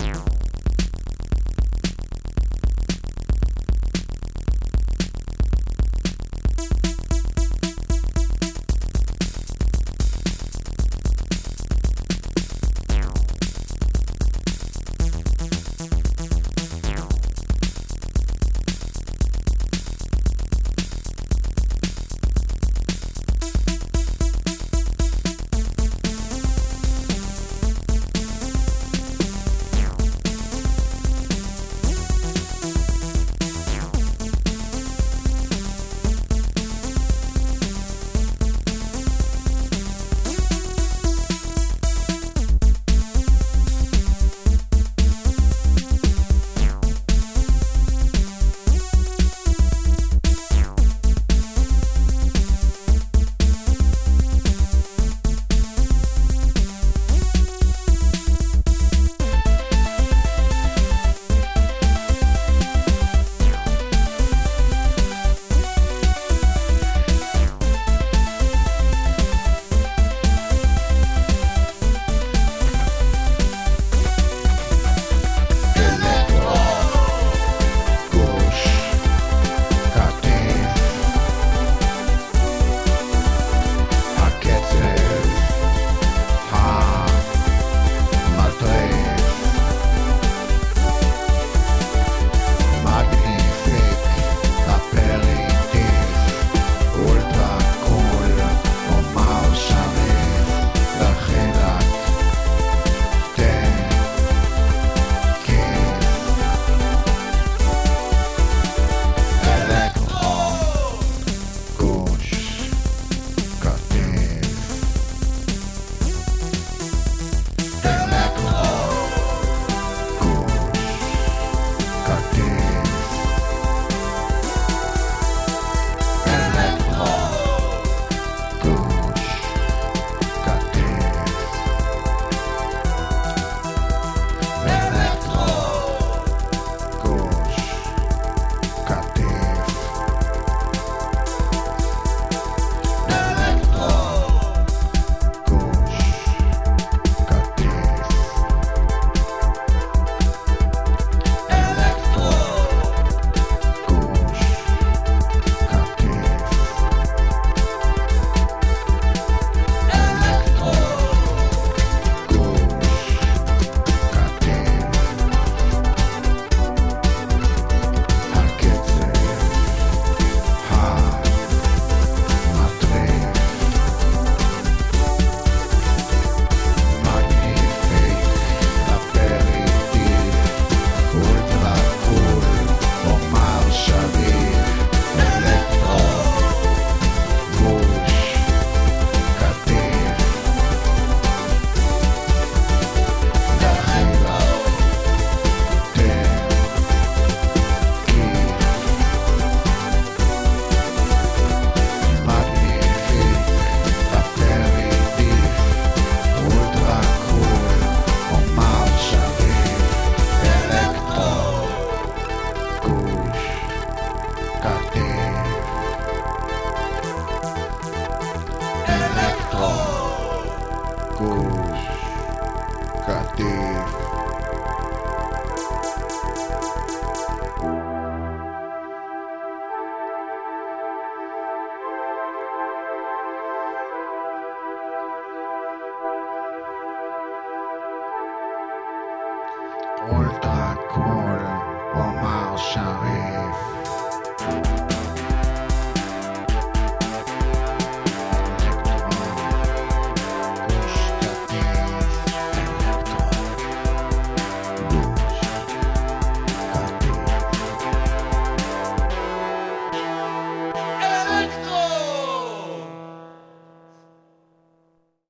Meow. active. Ultra cool, Omar Sharif.